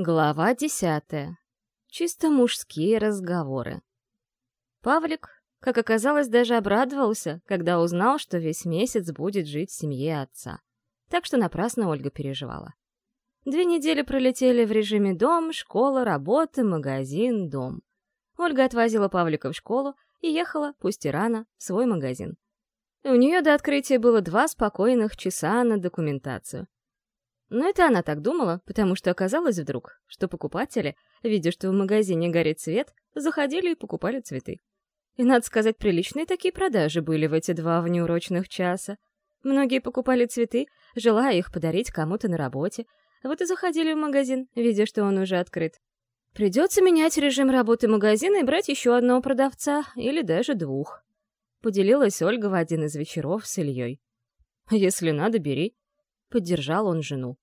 Глава десятая. Чисто мужские разговоры. Павлик, как оказалось, даже обрадовался, когда узнал, что весь месяц будет жить в семье отца. Так что напрасно Ольга переживала. Две недели пролетели в режиме дом, школа, работа, магазин, дом. Ольга отвозила Павлика в школу и ехала, пусть и рано, в свой магазин. У нее до открытия было два спокойных часа на документацию. Но это она так думала, потому что оказалось вдруг, что покупатели, видя, что в магазине горит свет, заходили и покупали цветы. И, надо сказать, приличные такие продажи были в эти два внеурочных часа. Многие покупали цветы, желая их подарить кому-то на работе, вот и заходили в магазин, видя, что он уже открыт. Придется менять режим работы магазина и брать еще одного продавца, или даже двух. Поделилась Ольга в один из вечеров с Ильей. «Если надо, бери», Поддержал он жену.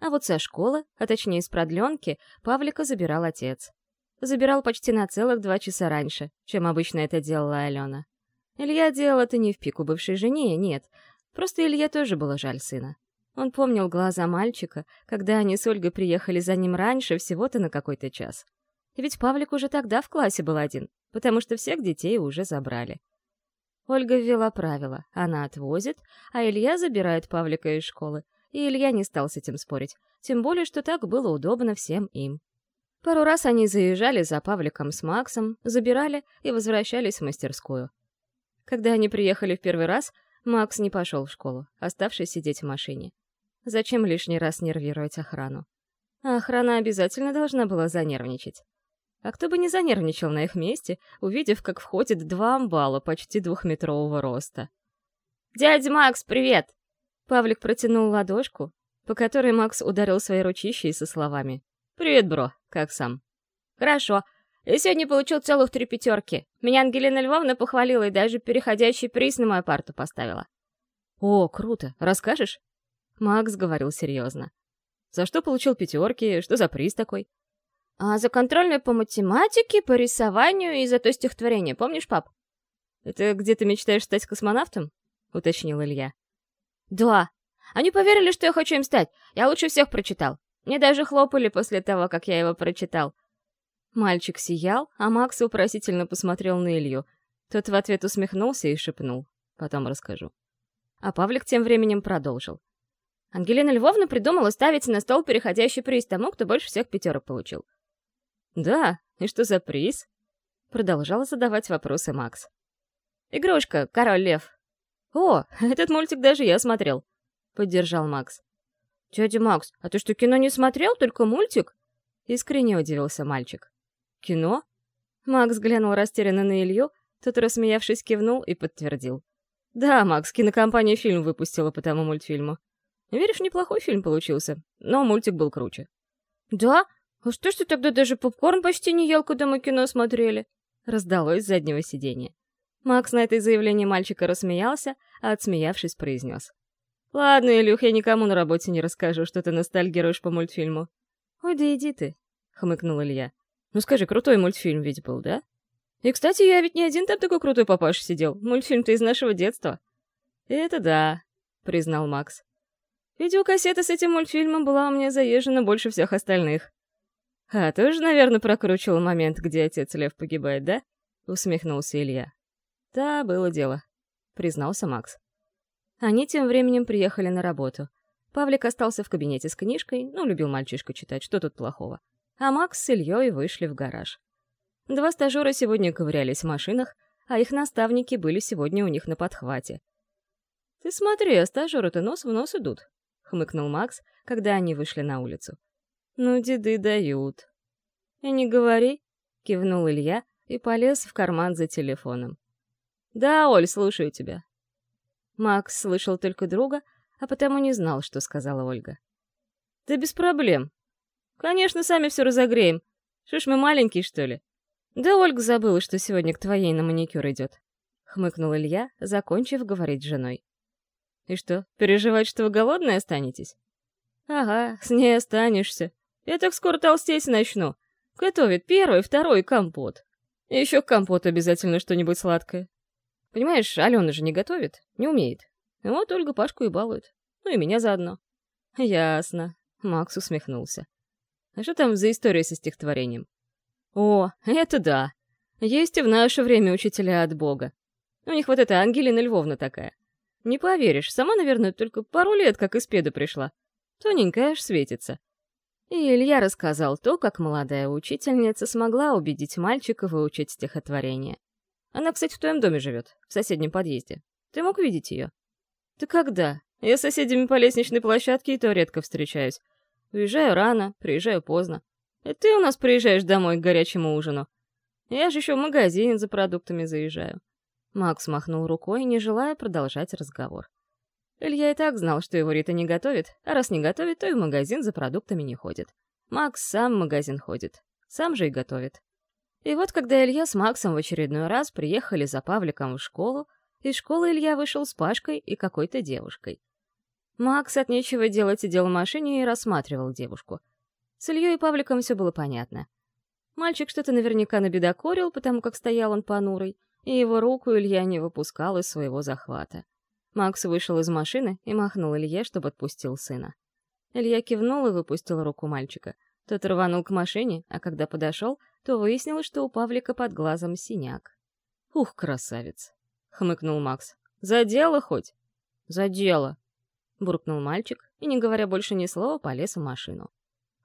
А вот со школы, а точнее с продленки, Павлика забирал отец. Забирал почти на целых два часа раньше, чем обычно это делала Алена. Илья делал это не в пику бывшей жене, нет. Просто Илье тоже было жаль сына. Он помнил глаза мальчика, когда они с Ольгой приехали за ним раньше всего-то на какой-то час. Ведь Павлик уже тогда в классе был один, потому что всех детей уже забрали. Ольга ввела правила. Она отвозит, а Илья забирает Павлика из школы. И Илья не стал с этим спорить. Тем более, что так было удобно всем им. Пару раз они заезжали за Павликом с Максом, забирали и возвращались в мастерскую. Когда они приехали в первый раз, Макс не пошел в школу, оставшись сидеть в машине. Зачем лишний раз нервировать охрану? А охрана обязательно должна была занервничать. А кто бы не занервничал на их месте, увидев, как входит два амбала почти двухметрового роста. «Дядя Макс, привет!» Павлик протянул ладошку, по которой Макс ударил своей ручищей со словами. «Привет, бро, как сам?» «Хорошо. Я сегодня получил целых три пятерки. Меня Ангелина Львовна похвалила и даже переходящий приз на мою парту поставила». «О, круто. Расскажешь?» Макс говорил серьезно. «За что получил пятерки? Что за приз такой?» А за контрольную по математике, по рисованию и за то стихотворение, помнишь, пап? Это где ты мечтаешь стать космонавтом? Уточнил Илья. Да. Они поверили, что я хочу им стать. Я лучше всех прочитал. Мне даже хлопали после того, как я его прочитал. Мальчик сиял, а Макс вопросительно посмотрел на Илью. Тот в ответ усмехнулся и шепнул. Потом расскажу. А Павлик тем временем продолжил. Ангелина Львовна придумала ставить на стол переходящий приз тому, кто больше всех пятерок получил. «Да, и что за приз?» Продолжал задавать вопросы Макс. «Игрушка, король лев». «О, этот мультик даже я смотрел», — поддержал Макс. «Дядя Макс, а ты что, кино не смотрел, только мультик?» Искренне удивился мальчик. «Кино?» Макс глянул растерянно на Илью, тот, рассмеявшись, кивнул и подтвердил. «Да, Макс, кинокомпания фильм выпустила по тому мультфильму. Веришь, неплохой фильм получился, но мультик был круче». «Да? «А что ж ты тогда даже попкорн почти не ел, когда мы кино смотрели?» Раздалось с заднего сиденья. Макс на это заявление мальчика рассмеялся, а отсмеявшись, произнес. «Ладно, Илюх, я никому на работе не расскажу, что ты ностальгируешь по мультфильму». «Ой, да иди ты», — хмыкнул Илья. «Ну скажи, крутой мультфильм ведь был, да? И, кстати, я ведь не один там такой крутой папаша сидел. Мультфильм-то из нашего детства». «Это да», — признал Макс. «Видеокассета с этим мультфильмом была у меня заезжена больше всех остальных. «А, ты уже, наверное, прокручивал момент, где отец Лев погибает, да?» — усмехнулся Илья. «Да, было дело», — признался Макс. Они тем временем приехали на работу. Павлик остался в кабинете с книжкой, ну, любил мальчишка читать, что тут плохого. А Макс с Ильей вышли в гараж. Два стажера сегодня ковырялись в машинах, а их наставники были сегодня у них на подхвате. «Ты смотри, а стажеры-то нос в нос идут», — хмыкнул Макс, когда они вышли на улицу. Ну, деды дают. И не говори, кивнул Илья и полез в карман за телефоном. Да, Оль, слушаю тебя. Макс слышал только друга, а потому не знал, что сказала Ольга. Да без проблем. Конечно, сами все разогреем. Что ж мы маленькие, что ли? Да Ольга забыла, что сегодня к твоей на маникюр идет. Хмыкнул Илья, закончив говорить с женой. И что, переживать, что вы голодные останетесь? Ага, с ней останешься. Я так скоро толстеть начну. Готовит первый, второй компот. И еще к компоту обязательно что-нибудь сладкое. Понимаешь, Алена же не готовит, не умеет. Вот Ольга Пашку и балует. Ну и меня заодно. Ясно. Макс усмехнулся. А что там за история со стихотворением? О, это да. Есть и в наше время учителя от Бога. У них вот эта Ангелина Львовна такая. Не поверишь, сама, наверное, только пару лет как из педа пришла. Тоненькая аж светится. И Илья рассказал то, как молодая учительница смогла убедить мальчика выучить стихотворение. Она, кстати, в твоем доме живет, в соседнем подъезде. Ты мог видеть ее? Ты когда? Я с соседями по лестничной площадке и то редко встречаюсь. Уезжаю рано, приезжаю поздно. И ты у нас приезжаешь домой к горячему ужину. Я же еще в магазин за продуктами заезжаю. Макс махнул рукой, не желая продолжать разговор. Илья и так знал, что его Рита не готовит, а раз не готовит, то и в магазин за продуктами не ходит. Макс сам в магазин ходит, сам же и готовит. И вот когда Илья с Максом в очередной раз приехали за Павликом в школу, из школы Илья вышел с Пашкой и какой-то девушкой. Макс от нечего делать сидел в машине и рассматривал девушку. С Ильей и Павликом все было понятно. Мальчик что-то наверняка набедокурил, потому как стоял он понурый, и его руку Илья не выпускал из своего захвата. Макс вышел из машины и махнул Илье, чтобы отпустил сына. Илья кивнул и выпустил руку мальчика. Тот рванул к машине, а когда подошел, то выяснилось, что у Павлика под глазом синяк. «Ух, красавец!» — хмыкнул Макс. «За дело хоть?» «За дело!» — буркнул мальчик и, не говоря больше ни слова, полез в машину.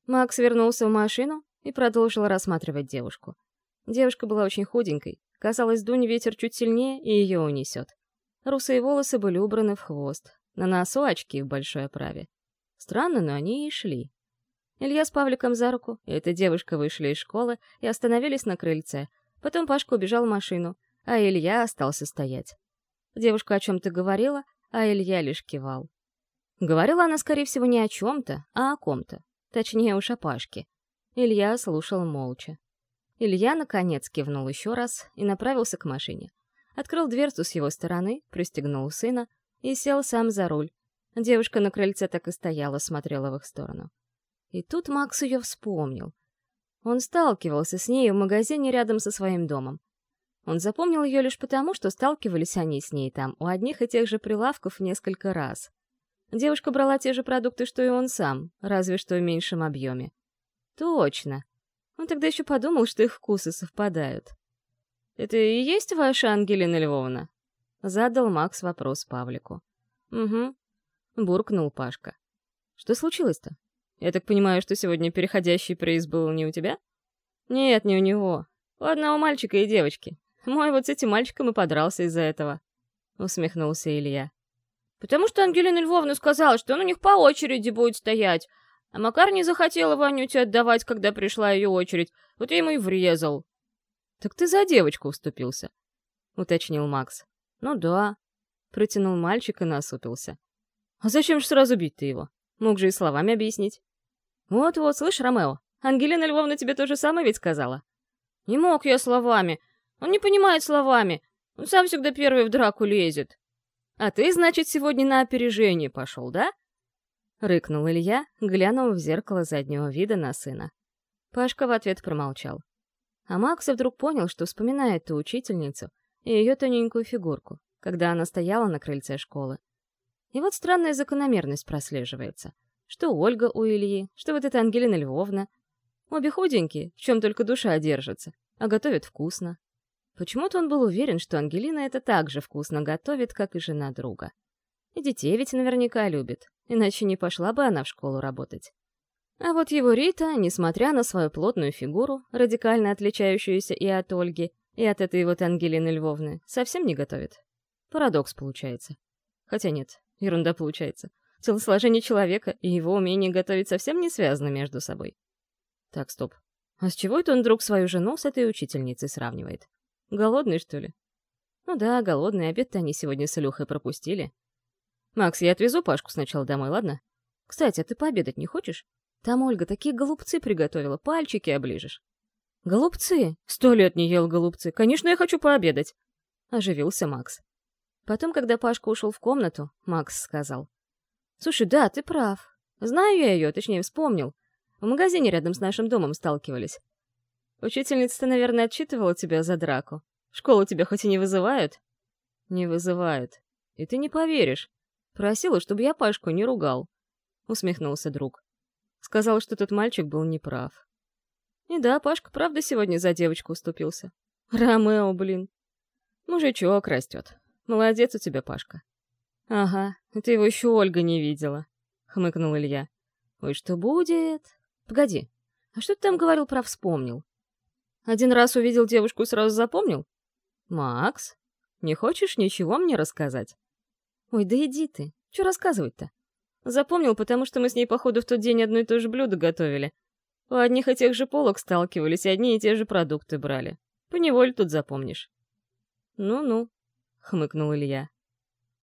Макс вернулся в машину и продолжил рассматривать девушку. Девушка была очень худенькой. Казалось, дунь ветер чуть сильнее, и ее унесет. Русые волосы были убраны в хвост, на носу очки в большой оправе. Странно, но они и шли. Илья с Павликом за руку, и эта девушка вышли из школы и остановились на крыльце. Потом Пашка убежал в машину, а Илья остался стоять. Девушка о чем-то говорила, а Илья лишь кивал. Говорила она, скорее всего, не о чем-то, а о ком-то. Точнее уж о Пашке. Илья слушал молча. Илья, наконец, кивнул еще раз и направился к машине открыл дверцу с его стороны, пристегнул сына и сел сам за руль. Девушка на крыльце так и стояла, смотрела в их сторону. И тут Макс ее вспомнил. Он сталкивался с ней в магазине рядом со своим домом. Он запомнил ее лишь потому, что сталкивались они с ней там, у одних и тех же прилавков несколько раз. Девушка брала те же продукты, что и он сам, разве что в меньшем объеме. Точно. Он тогда еще подумал, что их вкусы совпадают. «Это и есть ваша Ангелина Львовна?» Задал Макс вопрос Павлику. «Угу», — буркнул Пашка. «Что случилось-то? Я так понимаю, что сегодня переходящий приз был не у тебя?» «Нет, не у него. У одного мальчика и девочки. Мой вот с этим мальчиком и подрался из-за этого», — усмехнулся Илья. «Потому что Ангелина Львовна сказала, что он у них по очереди будет стоять, а Макар не захотела Ванюте отдавать, когда пришла ее очередь, вот я ему и врезал», «Так ты за девочку уступился», — уточнил Макс. «Ну да», — протянул мальчик и насупился. «А зачем же сразу бить ты его? Мог же и словами объяснить». «Вот-вот, слышь, Ромео, Ангелина Львовна тебе то же самое ведь сказала?» «Не мог я словами. Он не понимает словами. Он сам всегда первый в драку лезет». «А ты, значит, сегодня на опережение пошел, да?» Рыкнул Илья, глянув в зеркало заднего вида на сына. Пашка в ответ промолчал. А Макс вдруг понял, что вспоминает ту учительницу и ее тоненькую фигурку, когда она стояла на крыльце школы. И вот странная закономерность прослеживается. Что Ольга у Ильи, что вот эта Ангелина Львовна. Обе худенькие, в чем только душа держится, а готовят вкусно. Почему-то он был уверен, что Ангелина это так же вкусно готовит, как и жена друга. И детей ведь наверняка любит, иначе не пошла бы она в школу работать. А вот его Рита, несмотря на свою плотную фигуру, радикально отличающуюся и от Ольги, и от этой вот Ангелины Львовны, совсем не готовит. Парадокс получается. Хотя нет, ерунда получается. Телосложение человека и его умение готовить совсем не связаны между собой. Так, стоп. А с чего это он вдруг свою жену с этой учительницей сравнивает? Голодный, что ли? Ну да, голодный, обед-то они сегодня с Илюхой пропустили. Макс, я отвезу Пашку сначала домой, ладно? Кстати, а ты пообедать не хочешь? Там Ольга такие голубцы приготовила, пальчики оближешь. Голубцы? Сто лет не ел голубцы. Конечно, я хочу пообедать. Оживился Макс. Потом, когда Пашка ушел в комнату, Макс сказал. Слушай, да, ты прав. Знаю я ее, точнее, вспомнил. В магазине рядом с нашим домом сталкивались. Учительница-то, наверное, отчитывала тебя за драку. Школу тебя хоть и не вызывают? Не вызывают. И ты не поверишь. Просила, чтобы я Пашку не ругал. Усмехнулся друг. Сказал, что тот мальчик был неправ. И да, Пашка правда сегодня за девочку уступился. Ромео, блин. Мужичок растет. Молодец у тебя, Пашка. Ага, ты его еще Ольга не видела, хмыкнул Илья. Ой, что будет? Погоди, а что ты там говорил про вспомнил? Один раз увидел девушку, сразу запомнил? Макс, не хочешь ничего мне рассказать? Ой, да иди ты. Что рассказывать-то? Запомнил, потому что мы с ней, походу, в тот день одно и то же блюдо готовили. У одних и тех же полок сталкивались, одни и те же продукты брали. Поневоле тут запомнишь. «Ну-ну», — хмыкнул Илья.